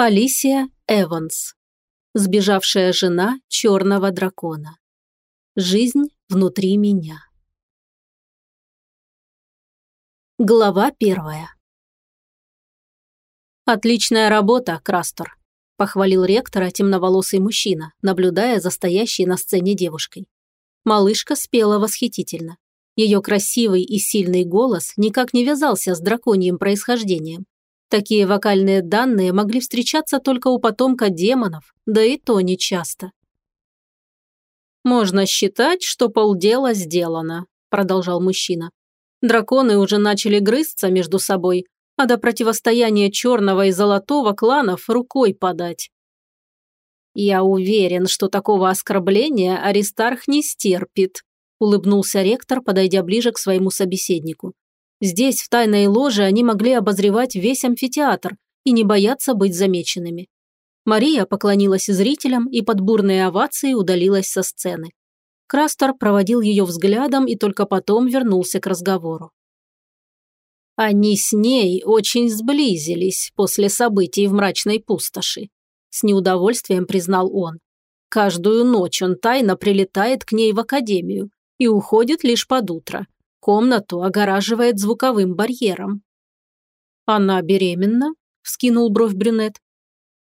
Алисия Эванс. Сбежавшая жена черного дракона. Жизнь внутри меня. Глава первая. «Отличная работа, Крастор», – похвалил ректора темноволосый мужчина, наблюдая за стоящей на сцене девушкой. Малышка спела восхитительно. Ее красивый и сильный голос никак не вязался с драконьим происхождением, Такие вокальные данные могли встречаться только у потомка демонов, да и то нечасто. «Можно считать, что полдела сделано», – продолжал мужчина. «Драконы уже начали грызться между собой, а до противостояния черного и золотого кланов рукой подать». «Я уверен, что такого оскорбления Аристарх не стерпит», – улыбнулся ректор, подойдя ближе к своему собеседнику. Здесь, в тайной ложе, они могли обозревать весь амфитеатр и не бояться быть замеченными. Мария поклонилась зрителям и под бурные овации удалилась со сцены. Крастер проводил ее взглядом и только потом вернулся к разговору. Они с ней очень сблизились после событий в мрачной пустоши. С неудовольствием признал он. Каждую ночь он тайно прилетает к ней в академию и уходит лишь под утро, Комнату огораживает звуковым барьером. «Она беременна?» – вскинул бровь брюнет.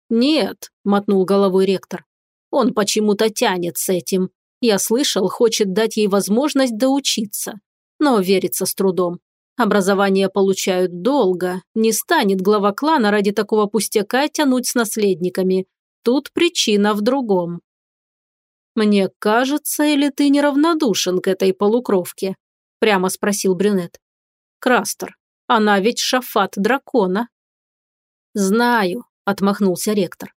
«Нет», – мотнул головой ректор. «Он почему-то тянет с этим. Я слышал, хочет дать ей возможность доучиться. Но верится с трудом. Образование получают долго. Не станет глава клана ради такого пустяка тянуть с наследниками. Тут причина в другом». «Мне кажется, или ты неравнодушен к этой полукровке?» – прямо спросил брюнет. «Крастер, она ведь шафат дракона». «Знаю», – отмахнулся ректор.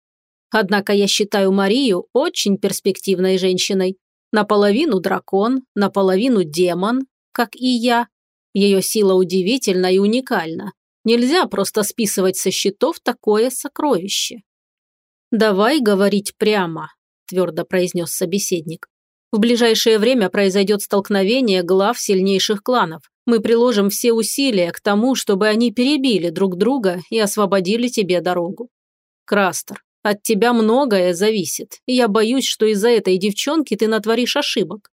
«Однако я считаю Марию очень перспективной женщиной. Наполовину дракон, наполовину демон, как и я. Ее сила удивительна и уникальна. Нельзя просто списывать со счетов такое сокровище». «Давай говорить прямо», – твердо произнес собеседник. В ближайшее время произойдет столкновение глав сильнейших кланов. Мы приложим все усилия к тому, чтобы они перебили друг друга и освободили тебе дорогу. Крастер, от тебя многое зависит, и я боюсь, что из-за этой девчонки ты натворишь ошибок».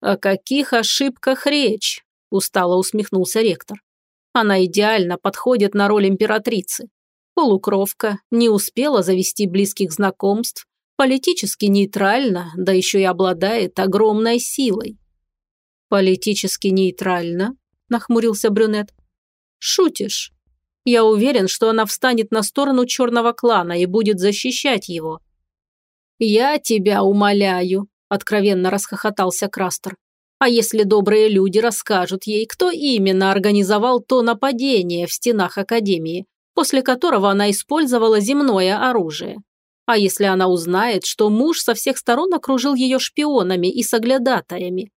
«О каких ошибках речь?» – устало усмехнулся ректор. «Она идеально подходит на роль императрицы. Полукровка, не успела завести близких знакомств, Политически нейтрально, да еще и обладает огромной силой. Политически нейтрально? Нахмурился брюнет. Шутишь? Я уверен, что она встанет на сторону черного клана и будет защищать его. Я тебя умоляю, откровенно расхохотался Крастер. А если добрые люди расскажут ей, кто именно организовал то нападение в стенах Академии, после которого она использовала земное оружие? А если она узнает, что муж со всех сторон окружил ее шпионами и соглядатаями?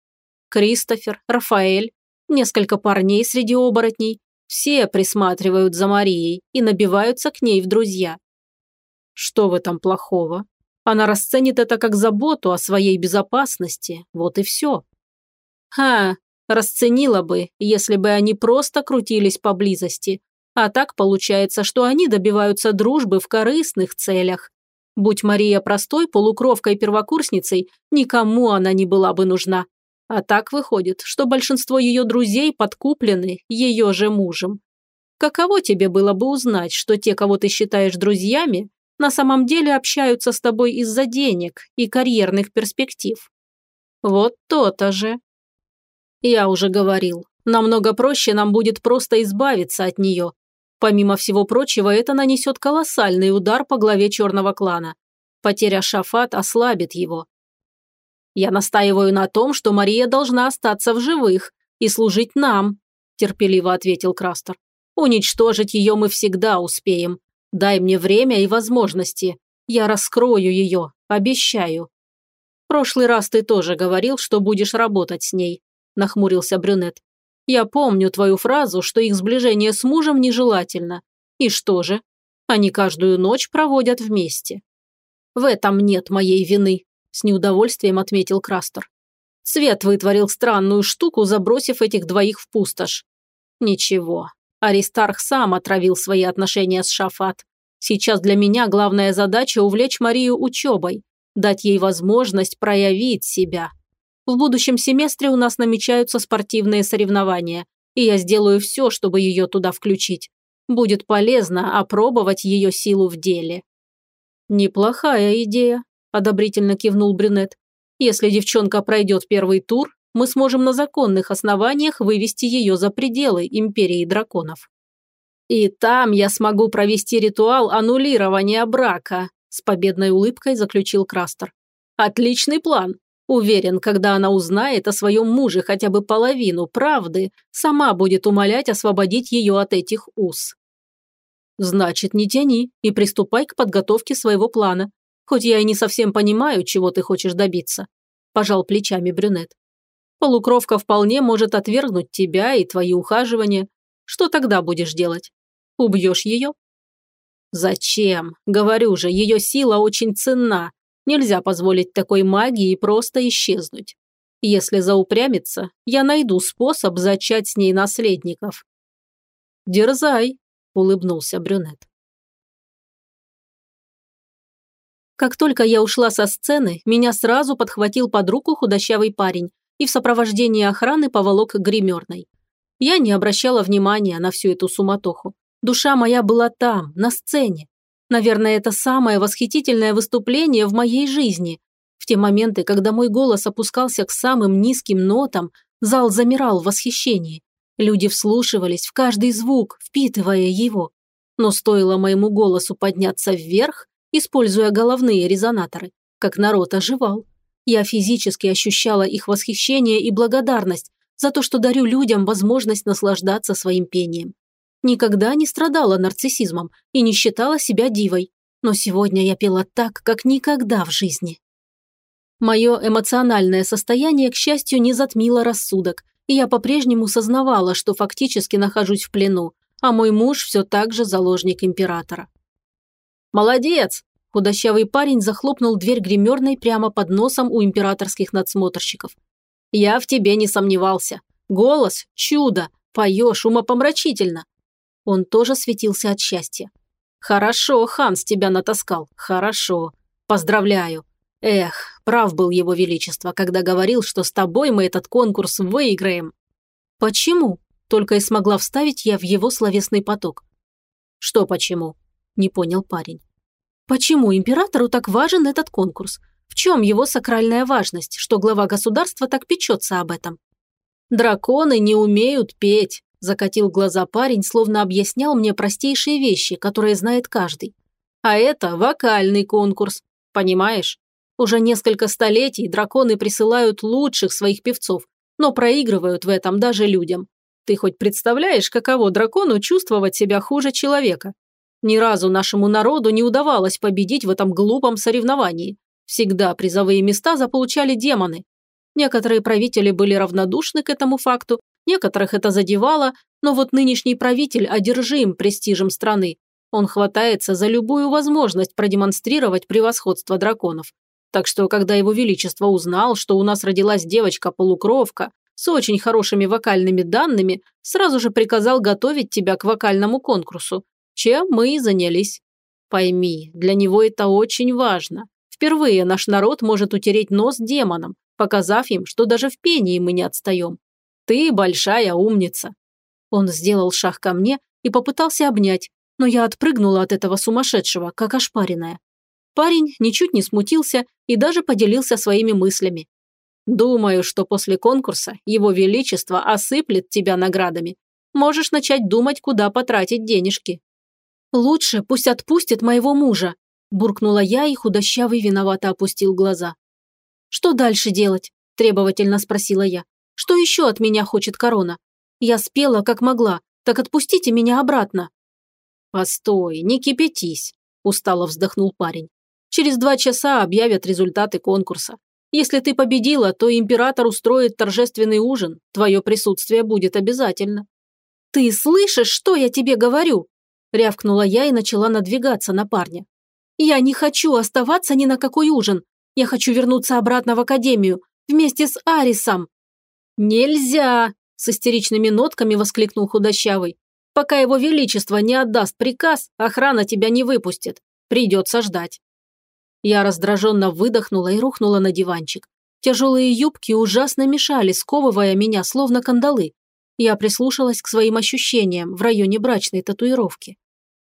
Кристофер, Рафаэль, несколько парней среди оборотней, все присматривают за Марией и набиваются к ней в друзья. Что в этом плохого? Она расценит это как заботу о своей безопасности, вот и все. Ха, расценила бы, если бы они просто крутились поблизости. А так получается, что они добиваются дружбы в корыстных целях, Будь Мария простой полукровкой-первокурсницей, никому она не была бы нужна. А так выходит, что большинство ее друзей подкуплены ее же мужем. Каково тебе было бы узнать, что те, кого ты считаешь друзьями, на самом деле общаются с тобой из-за денег и карьерных перспектив? Вот то-то же. Я уже говорил, намного проще нам будет просто избавиться от нее, Помимо всего прочего, это нанесет колоссальный удар по главе черного клана. Потеря Шафат ослабит его. Я настаиваю на том, что Мария должна остаться в живых и служить нам, терпеливо ответил Крастер. Уничтожить ее мы всегда успеем. Дай мне время и возможности. Я раскрою ее, обещаю. прошлый раз ты тоже говорил, что будешь работать с ней, нахмурился брюнет. Я помню твою фразу, что их сближение с мужем нежелательно. И что же? Они каждую ночь проводят вместе. В этом нет моей вины, с неудовольствием отметил Крастер. Свет вытворил странную штуку, забросив этих двоих в пустошь. Ничего, Аристарх сам отравил свои отношения с Шафат. Сейчас для меня главная задача – увлечь Марию учебой, дать ей возможность проявить себя. В будущем семестре у нас намечаются спортивные соревнования, и я сделаю все, чтобы ее туда включить. Будет полезно опробовать ее силу в деле». «Неплохая идея», – одобрительно кивнул брюнет. «Если девчонка пройдет первый тур, мы сможем на законных основаниях вывести ее за пределы Империи драконов». «И там я смогу провести ритуал аннулирования брака», – с победной улыбкой заключил Крастер. «Отличный план. Уверен, когда она узнает о своем муже хотя бы половину правды, сама будет умолять освободить ее от этих уз. Значит, не тяни и приступай к подготовке своего плана. Хоть я и не совсем понимаю, чего ты хочешь добиться. Пожал плечами брюнет. Полукровка вполне может отвергнуть тебя и твои ухаживания. Что тогда будешь делать? Убьешь ее? Зачем? Говорю же, ее сила очень ценна, Нельзя позволить такой магии просто исчезнуть. Если заупрямится, я найду способ зачать с ней наследников. «Дерзай», – улыбнулся брюнет. Как только я ушла со сцены, меня сразу подхватил под руку худощавый парень и в сопровождении охраны поволок к гримерной. Я не обращала внимания на всю эту суматоху. Душа моя была там, на сцене. Наверное, это самое восхитительное выступление в моей жизни. В те моменты, когда мой голос опускался к самым низким нотам, зал замирал в восхищении. Люди вслушивались в каждый звук, впитывая его. Но стоило моему голосу подняться вверх, используя головные резонаторы, как народ оживал. Я физически ощущала их восхищение и благодарность за то, что дарю людям возможность наслаждаться своим пением. Никогда не страдала нарциссизмом и не считала себя дивой. Но сегодня я пела так, как никогда в жизни. Мое эмоциональное состояние, к счастью, не затмило рассудок, и я по-прежнему сознавала, что фактически нахожусь в плену, а мой муж все так же заложник императора. «Молодец!» – худощавый парень захлопнул дверь гримерной прямо под носом у императорских надсмотрщиков. «Я в тебе не сомневался. Голос – чудо, поешь умопомрачительно. Он тоже светился от счастья. «Хорошо, Ханс тебя натаскал. Хорошо. Поздравляю. Эх, прав был его величество, когда говорил, что с тобой мы этот конкурс выиграем». «Почему?» – только и смогла вставить я в его словесный поток. «Что почему?» – не понял парень. «Почему императору так важен этот конкурс? В чем его сакральная важность, что глава государства так печется об этом?» «Драконы не умеют петь», Закатил глаза парень, словно объяснял мне простейшие вещи, которые знает каждый. А это вокальный конкурс, понимаешь? Уже несколько столетий драконы присылают лучших своих певцов, но проигрывают в этом даже людям. Ты хоть представляешь, каково дракону чувствовать себя хуже человека? Ни разу нашему народу не удавалось победить в этом глупом соревновании. Всегда призовые места заполучали демоны. Некоторые правители были равнодушны к этому факту Некоторых это задевало, но вот нынешний правитель одержим престижем страны. Он хватается за любую возможность продемонстрировать превосходство драконов. Так что, когда его величество узнал, что у нас родилась девочка-полукровка с очень хорошими вокальными данными, сразу же приказал готовить тебя к вокальному конкурсу, чем мы и занялись. Пойми, для него это очень важно. Впервые наш народ может утереть нос демонам, показав им, что даже в пении мы не отстаем. Ты большая умница». Он сделал шаг ко мне и попытался обнять, но я отпрыгнула от этого сумасшедшего, как ошпаренная. Парень ничуть не смутился и даже поделился своими мыслями. «Думаю, что после конкурса Его Величество осыплет тебя наградами. Можешь начать думать, куда потратить денежки». «Лучше пусть отпустит моего мужа», – буркнула я, и худощавый виновато опустил глаза. «Что дальше делать?» – требовательно спросила я. Что еще от меня хочет корона? Я спела, как могла, так отпустите меня обратно». «Постой, не кипятись», – устало вздохнул парень. «Через два часа объявят результаты конкурса. Если ты победила, то император устроит торжественный ужин. Твое присутствие будет обязательно». «Ты слышишь, что я тебе говорю?» – рявкнула я и начала надвигаться на парня. «Я не хочу оставаться ни на какой ужин. Я хочу вернуться обратно в академию, вместе с Арисом». «Нельзя!» – с истеричными нотками воскликнул худощавый. «Пока его величество не отдаст приказ, охрана тебя не выпустит. Придется ждать». Я раздраженно выдохнула и рухнула на диванчик. Тяжелые юбки ужасно мешали, сковывая меня, словно кандалы. Я прислушалась к своим ощущениям в районе брачной татуировки.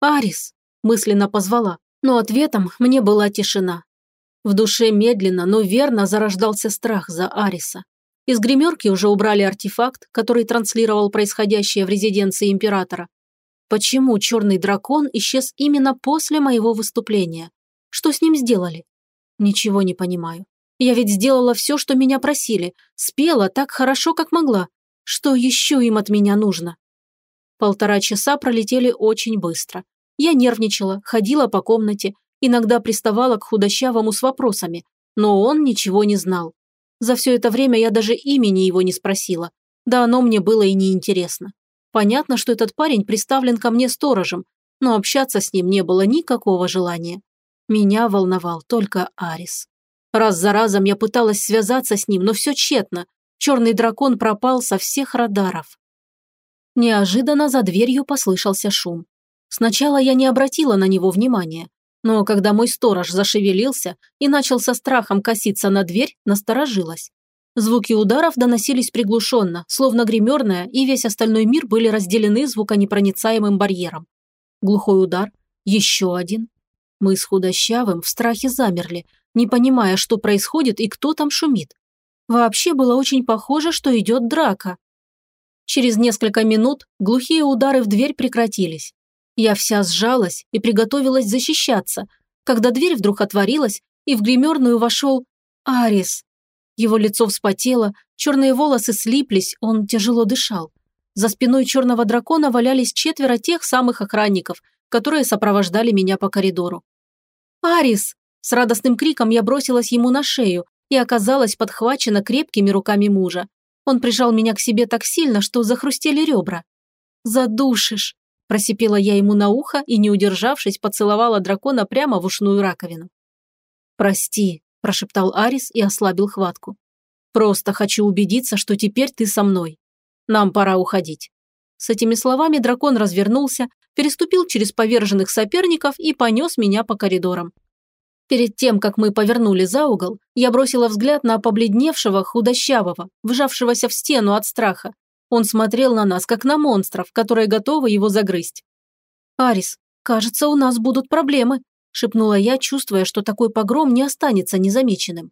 «Арис!» – мысленно позвала, но ответом мне была тишина. В душе медленно, но верно зарождался страх за Ариса. Из гримерки уже убрали артефакт, который транслировал происходящее в резиденции императора. Почему черный дракон исчез именно после моего выступления? Что с ним сделали? Ничего не понимаю. Я ведь сделала все, что меня просили. Спела так хорошо, как могла. Что еще им от меня нужно? Полтора часа пролетели очень быстро. Я нервничала, ходила по комнате, иногда приставала к худощавому с вопросами, но он ничего не знал. За все это время я даже имени его не спросила. Да оно мне было и неинтересно. Понятно, что этот парень приставлен ко мне сторожем, но общаться с ним не было никакого желания. Меня волновал только Арис. Раз за разом я пыталась связаться с ним, но все тщетно. Черный дракон пропал со всех радаров. Неожиданно за дверью послышался шум. Сначала я не обратила на него внимания, но когда мой сторож зашевелился и начал со страхом коситься на дверь, насторожилась. Звуки ударов доносились приглушенно, словно гримерная и весь остальной мир были разделены звуконепроницаемым барьером. Глухой удар, еще один. Мы с худощавым в страхе замерли, не понимая, что происходит и кто там шумит. Вообще было очень похоже, что идет драка. Через несколько минут глухие удары в дверь прекратились. Я вся сжалась и приготовилась защищаться, когда дверь вдруг отворилась, и в гримерную вошел Арис. Его лицо вспотело, черные волосы слиплись, он тяжело дышал. За спиной черного дракона валялись четверо тех самых охранников, которые сопровождали меня по коридору. «Арис!» С радостным криком я бросилась ему на шею, и оказалась подхвачена крепкими руками мужа. Он прижал меня к себе так сильно, что захрустели ребра. «Задушишь!» – просипела я ему на ухо и, не удержавшись, поцеловала дракона прямо в ушную раковину. «Прости», – прошептал Арис и ослабил хватку. «Просто хочу убедиться, что теперь ты со мной. Нам пора уходить». С этими словами дракон развернулся, переступил через поверженных соперников и понес меня по коридорам. Перед тем, как мы повернули за угол, я бросила взгляд на побледневшего, худощавого, вжавшегося в стену от страха. Он смотрел на нас, как на монстров, которые готовы его загрызть. «Арис, кажется, у нас будут проблемы», – шепнула я, чувствуя, что такой погром не останется незамеченным.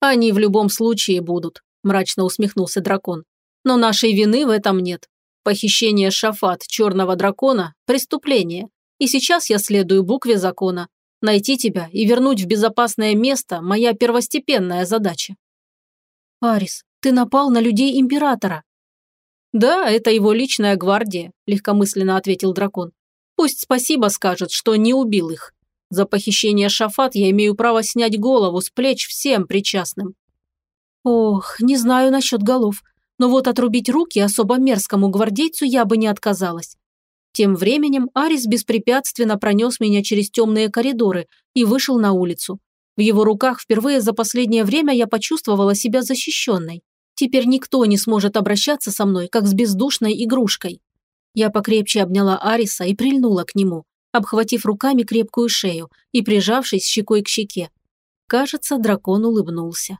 «Они в любом случае будут», – мрачно усмехнулся дракон. «Но нашей вины в этом нет. Похищение Шафат, черного дракона – преступление. И сейчас я следую букве закона. Найти тебя и вернуть в безопасное место – моя первостепенная задача. Арис, ты напал на людей Императора. Да, это его личная гвардия, легкомысленно ответил дракон. Пусть спасибо скажет, что не убил их. За похищение Шафат я имею право снять голову с плеч всем причастным. Ох, не знаю насчет голов, но вот отрубить руки особо мерзкому гвардейцу я бы не отказалась. Тем временем Арис беспрепятственно пронес меня через темные коридоры и вышел на улицу. В его руках впервые за последнее время я почувствовала себя защищенной. Теперь никто не сможет обращаться со мной, как с бездушной игрушкой. Я покрепче обняла Ариса и прильнула к нему, обхватив руками крепкую шею и прижавшись щекой к щеке. Кажется, дракон улыбнулся.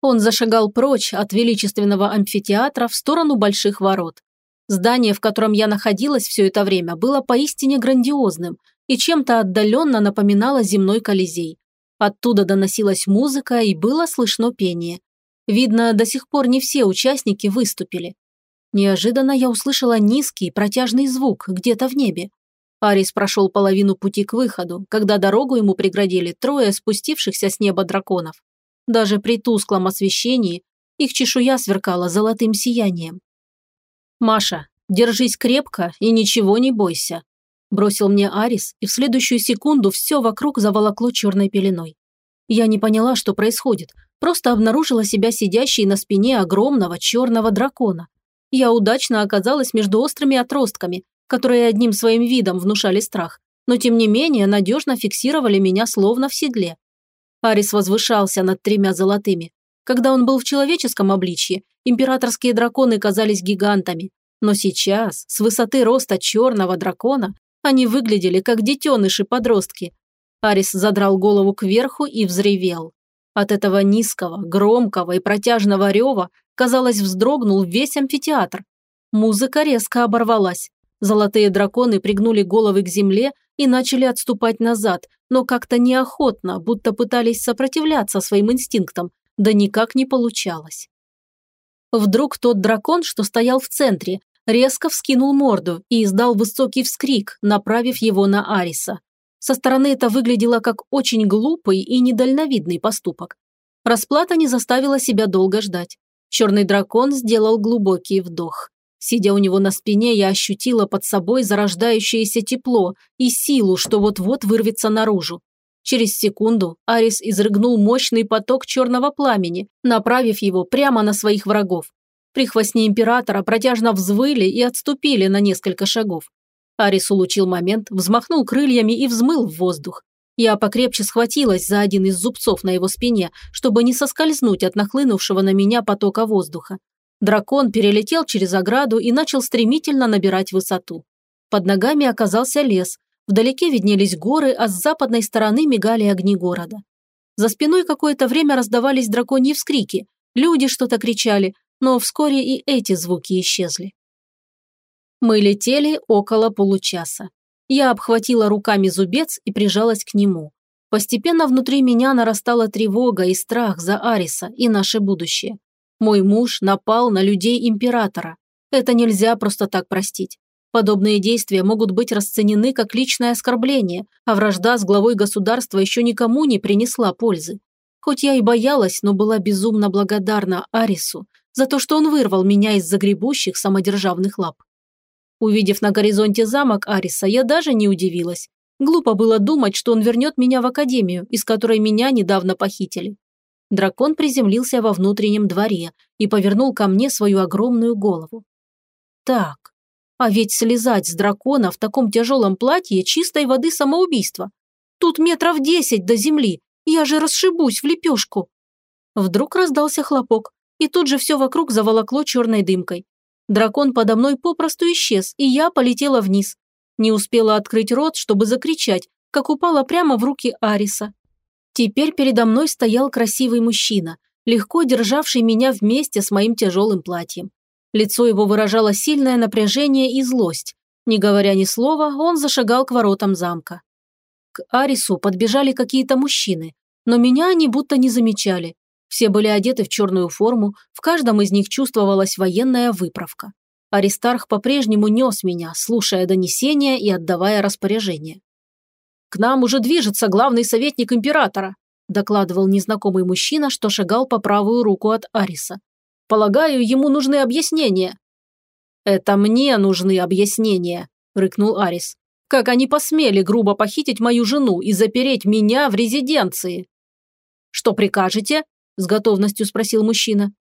Он зашагал прочь от величественного амфитеатра в сторону больших ворот. Здание, в котором я находилась все это время, было поистине грандиозным и чем-то отдаленно напоминало земной колизей. Оттуда доносилась музыка и было слышно пение. Видно, до сих пор не все участники выступили. Неожиданно я услышала низкий протяжный звук где-то в небе. Арис прошел половину пути к выходу, когда дорогу ему преградили трое спустившихся с неба драконов. Даже при тусклом освещении их чешуя сверкала золотым сиянием. «Маша, держись крепко и ничего не бойся», – бросил мне Арис, и в следующую секунду все вокруг заволокло черной пеленой. Я не поняла, что происходит, просто обнаружила себя сидящей на спине огромного черного дракона. Я удачно оказалась между острыми отростками, которые одним своим видом внушали страх, но тем не менее надежно фиксировали меня словно в седле. Арис возвышался над тремя золотыми. Когда он был в человеческом обличье, императорские драконы казались гигантами, но сейчас, с высоты роста черного дракона, они выглядели как детеныши-подростки. Арис задрал голову кверху и взревел. От этого низкого, громкого и протяжного рева, казалось, вздрогнул весь амфитеатр. Музыка резко оборвалась. Золотые драконы пригнули головы к земле и начали отступать назад, но как-то неохотно, будто пытались сопротивляться своим инстинктам, да никак не получалось. Вдруг тот дракон, что стоял в центре, резко вскинул морду и издал высокий вскрик, направив его на Ариса. Со стороны это выглядело как очень глупый и недальновидный поступок. Расплата не заставила себя долго ждать. Черный дракон сделал глубокий вдох. Сидя у него на спине, я ощутила под собой зарождающееся тепло и силу, что вот-вот вырвется наружу. Через секунду Арис изрыгнул мощный поток черного пламени, направив его прямо на своих врагов. Прихвостни императора протяжно взвыли и отступили на несколько шагов. Арис улучил момент, взмахнул крыльями и взмыл в воздух. Я покрепче схватилась за один из зубцов на его спине, чтобы не соскользнуть от нахлынувшего на меня потока воздуха. Дракон перелетел через ограду и начал стремительно набирать высоту. Под ногами оказался лес, Вдалеке виднелись горы, а с западной стороны мигали огни города. За спиной какое-то время раздавались драконьи вскрики, люди что-то кричали, но вскоре и эти звуки исчезли. Мы летели около получаса. Я обхватила руками зубец и прижалась к нему. Постепенно внутри меня нарастала тревога и страх за Ариса и наше будущее. Мой муж напал на людей императора. Это нельзя просто так простить. Подобные действия могут быть расценены как личное оскорбление, а вражда с главой государства еще никому не принесла пользы. Хоть я и боялась, но была безумно благодарна Арису за то, что он вырвал меня из загребущих самодержавных лап. Увидев на горизонте замок Ариса, я даже не удивилась. Глупо было думать, что он вернет меня в академию, из которой меня недавно похитили. Дракон приземлился во внутреннем дворе и повернул ко мне свою огромную голову. Так, а ведь слезать с дракона в таком тяжелом платье чистой воды самоубийство. Тут метров десять до земли, я же расшибусь в лепешку. Вдруг раздался хлопок, и тут же все вокруг заволокло черной дымкой. Дракон подо мной попросту исчез, и я полетела вниз. Не успела открыть рот, чтобы закричать, как упала прямо в руки Ариса. Теперь передо мной стоял красивый мужчина, легко державший меня вместе с моим тяжелым платьем. Лицо его выражало сильное напряжение и злость. Не говоря ни слова, он зашагал к воротам замка. К Арису подбежали какие-то мужчины, но меня они будто не замечали. Все были одеты в черную форму, в каждом из них чувствовалась военная выправка. Аристарх по-прежнему нес меня, слушая донесения и отдавая распоряжения. «К нам уже движется главный советник императора», докладывал незнакомый мужчина, что шагал по правую руку от Ариса. Полагаю, ему нужны объяснения». «Это мне нужны объяснения», – рыкнул Арис. «Как они посмели грубо похитить мою жену и запереть меня в резиденции?» «Что прикажете?» – с готовностью спросил мужчина.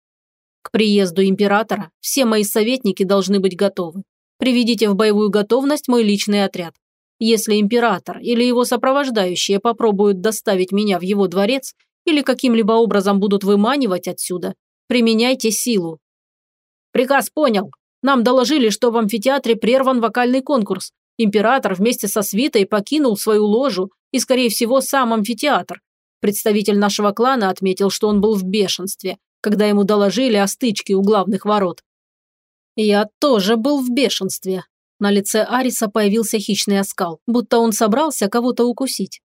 «К приезду императора все мои советники должны быть готовы. Приведите в боевую готовность мой личный отряд. Если император или его сопровождающие попробуют доставить меня в его дворец или каким-либо образом будут выманивать отсюда, Применяйте силу». «Приказ понял. Нам доложили, что в амфитеатре прерван вокальный конкурс. Император вместе со свитой покинул свою ложу и, скорее всего, сам амфитеатр. Представитель нашего клана отметил, что он был в бешенстве, когда ему доложили о стычке у главных ворот. Я тоже был в бешенстве. На лице Ариса появился хищный оскал, будто он собрался кого-то укусить.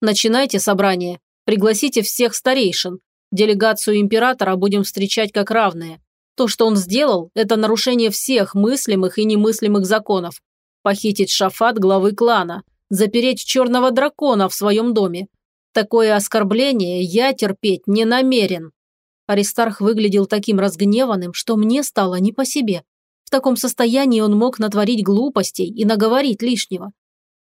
Начинайте собрание. Пригласите всех старейшин. Делегацию императора будем встречать как равные. То, что он сделал, это нарушение всех мыслимых и немыслимых законов. Похитить Шафат главы клана, запереть черного дракона в своем доме. Такое оскорбление я терпеть не намерен. Аристарх выглядел таким разгневанным, что мне стало не по себе. В таком состоянии он мог натворить глупостей и наговорить лишнего.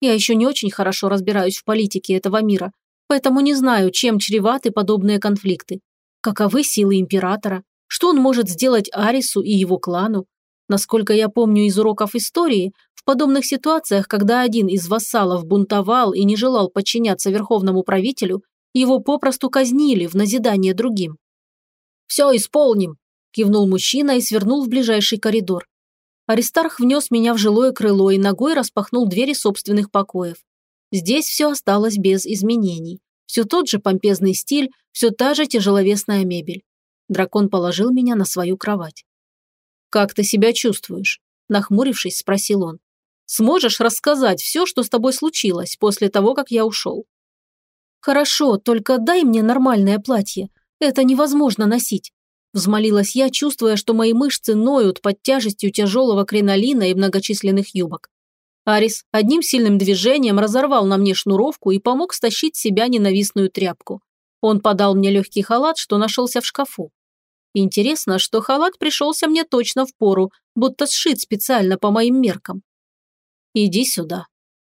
Я еще не очень хорошо разбираюсь в политике этого мира, Поэтому не знаю, чем чреваты подобные конфликты. Каковы силы императора? Что он может сделать Арису и его клану? Насколько я помню из уроков истории, подобных ситуациях, когда один из вассалов бунтовал и не желал подчиняться верховному правителю, его попросту казнили в назидание другим. «Все исполним», – кивнул мужчина и свернул в ближайший коридор. Аристарх внес меня в жилое крыло и ногой распахнул двери собственных покоев. Здесь все осталось без изменений. Все тот же помпезный стиль, все та же тяжеловесная мебель. Дракон положил меня на свою кровать. «Как ты себя чувствуешь?» – нахмурившись, спросил он. «Сможешь рассказать все, что с тобой случилось после того, как я ушел?» «Хорошо, только дай мне нормальное платье. Это невозможно носить», – взмолилась я, чувствуя, что мои мышцы ноют под тяжестью тяжелого кринолина и многочисленных юбок. Арис одним сильным движением разорвал на мне шнуровку и помог стащить с себя ненавистную тряпку. Он подал мне легкий халат, что нашелся в шкафу. Интересно, что халат пришелся мне точно в пору, будто сшит специально по моим меркам. «Иди сюда».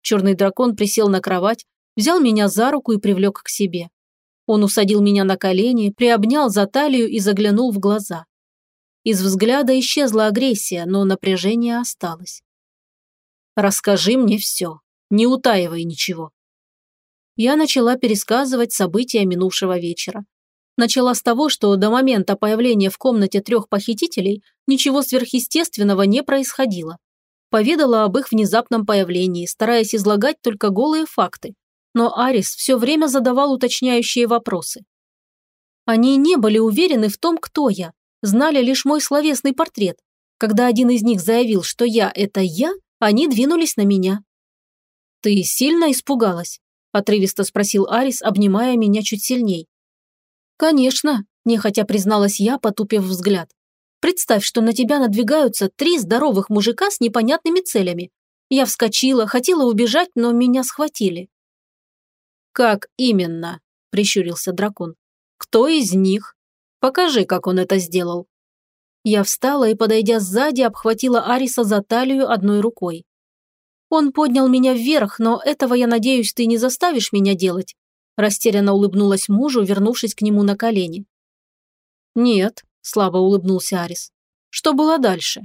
Черный дракон присел на кровать, взял меня за руку и привлек к себе. Он усадил меня на колени, приобнял за талию и заглянул в глаза. Из взгляда исчезла агрессия, но напряжение осталось. «Расскажи мне все, не утаивай ничего». Я начала пересказывать события минувшего вечера. Начала с того, что до момента появления в комнате трех похитителей ничего сверхъестественного не происходило. Поведала об их внезапном появлении, стараясь излагать только голые факты, но Арис все время задавал уточняющие вопросы. Они не были уверены в том, кто я, знали лишь мой словесный портрет. Когда один из них заявил, что я – это я, они двинулись на меня. «Ты сильно испугалась?» – отрывисто спросил Арис, обнимая меня чуть сильней. «Конечно», – нехотя призналась я, потупив взгляд. «Представь, что на тебя надвигаются три здоровых мужика с непонятными целями. Я вскочила, хотела убежать, но меня схватили. «Как именно?» – прищурился дракон. «Кто из них? Покажи, как он это сделал». Я встала и, подойдя сзади, обхватила Ариса за талию одной рукой. «Он поднял меня вверх, но этого, я надеюсь, ты не заставишь меня делать?» Растерянно улыбнулась мужу, вернувшись к нему на колени. «Нет», – слабо улыбнулся Арис. «Что было дальше?»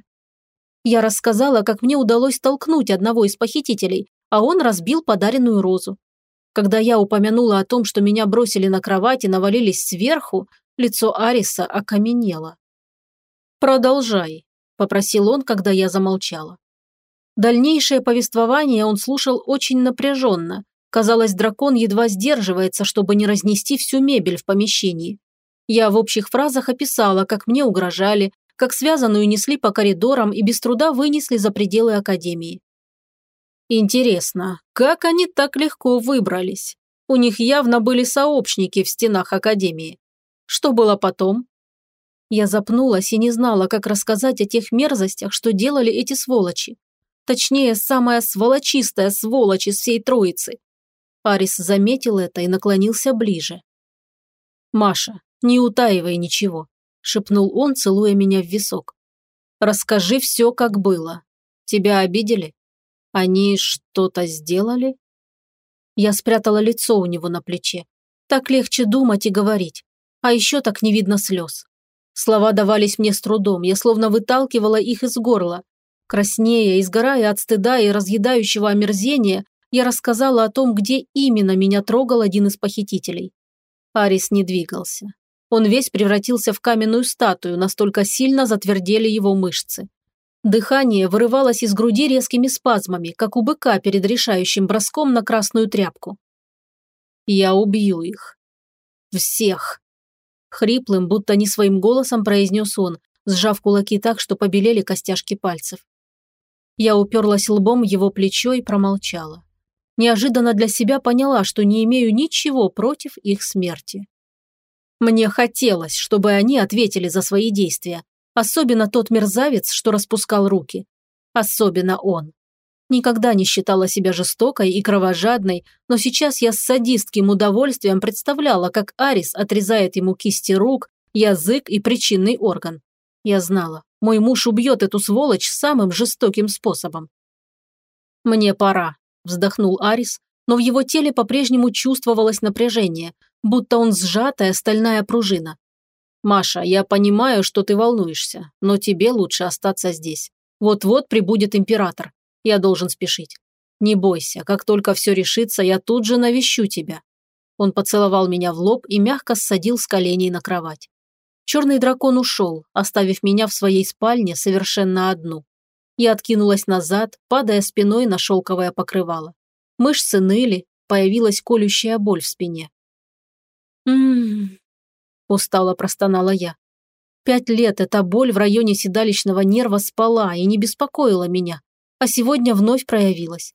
Я рассказала, как мне удалось толкнуть одного из похитителей, а он разбил подаренную розу. Когда я упомянула о том, что меня бросили на кровать и навалились сверху, лицо Ариса окаменело. «Продолжай», – попросил он, когда я замолчала. Дальнейшее повествование он слушал очень напряженно. Казалось, дракон едва сдерживается, чтобы не разнести всю мебель в помещении. Я в общих фразах описала, как мне угрожали, как связанную несли по коридорам и без труда вынесли за пределы академии. Интересно, как они так легко выбрались? У них явно были сообщники в стенах Академии. Что было потом? Я запнулась и не знала, как рассказать о тех мерзостях, что делали эти сволочи. Точнее, самая сволочистая сволочь из всей троицы. Арис заметил это и наклонился ближе. «Маша, не утаивай ничего», – шепнул он, целуя меня в висок. «Расскажи все, как было. Тебя обидели?» Они что-то сделали? Я спрятала лицо у него на плече. Так легче думать и говорить. А еще так не видно слез. Слова давались мне с трудом, я словно выталкивала их из горла. Краснея, изгорая от стыда и разъедающего омерзения, я рассказала о том, где именно меня трогал один из похитителей. Арис не двигался. Он весь превратился в каменную статую, настолько сильно затвердели его мышцы. Дыхание вырывалось из груди резкими спазмами, как у быка перед решающим броском на красную тряпку. «Я убью их. Всех!» Хриплым, будто не своим голосом произнес он, сжав кулаки так, что побелели костяшки пальцев. Я уперлась лбом в его плечо и промолчала. Неожиданно для себя поняла, что не имею ничего против их смерти. Мне хотелось, чтобы они ответили за свои действия, Особенно тот мерзавец, что распускал руки. Особенно он. Никогда не считала себя жестокой и кровожадной, но сейчас я с садистским удовольствием представляла, как Арис отрезает ему кисти рук, язык и причинный орган. Я знала, мой муж убьет эту сволочь самым жестоким способом. «Мне пора», – вздохнул Арис, но в его теле по-прежнему чувствовалось напряжение, будто он сжатая стальная пружина. «Маша, я понимаю, что ты волнуешься, но тебе лучше остаться здесь. Вот-вот прибудет император. Я должен спешить. Не бойся, как только все решится, я тут же навещу тебя». Он поцеловал меня в лоб и мягко ссадил с коленей на кровать. Черный дракон ушел, оставив меня в своей спальне совершенно одну. Я откинулась назад, падая спиной на шелковое покрывало. Мышцы ныли, появилась колющая боль в спине. «М-м-м», устало простонала я. Пять лет эта боль в районе седалищного нерва спала и не беспокоила меня, а сегодня вновь проявилась.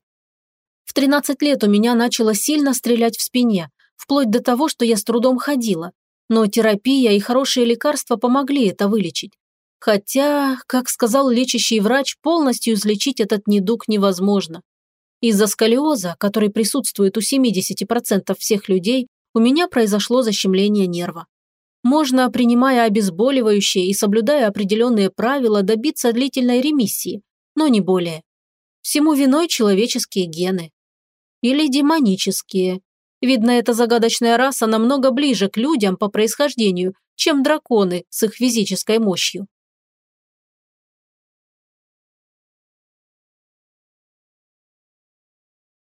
В 13 лет у меня начало сильно стрелять в спине, вплоть до того, что я с трудом ходила. Но терапия и хорошие лекарства помогли это вылечить. Хотя, как сказал лечащий врач, полностью излечить этот недуг невозможно. Из-за сколиоза, который присутствует у 70% всех людей, у меня произошло защемление нерва. Можно, принимая обезболивающие и соблюдая определенные правила, добиться длительной ремиссии, но не более. Всему виной человеческие гены. Или демонические. Видно, эта загадочная раса намного ближе к людям по происхождению, чем драконы с их физической мощью.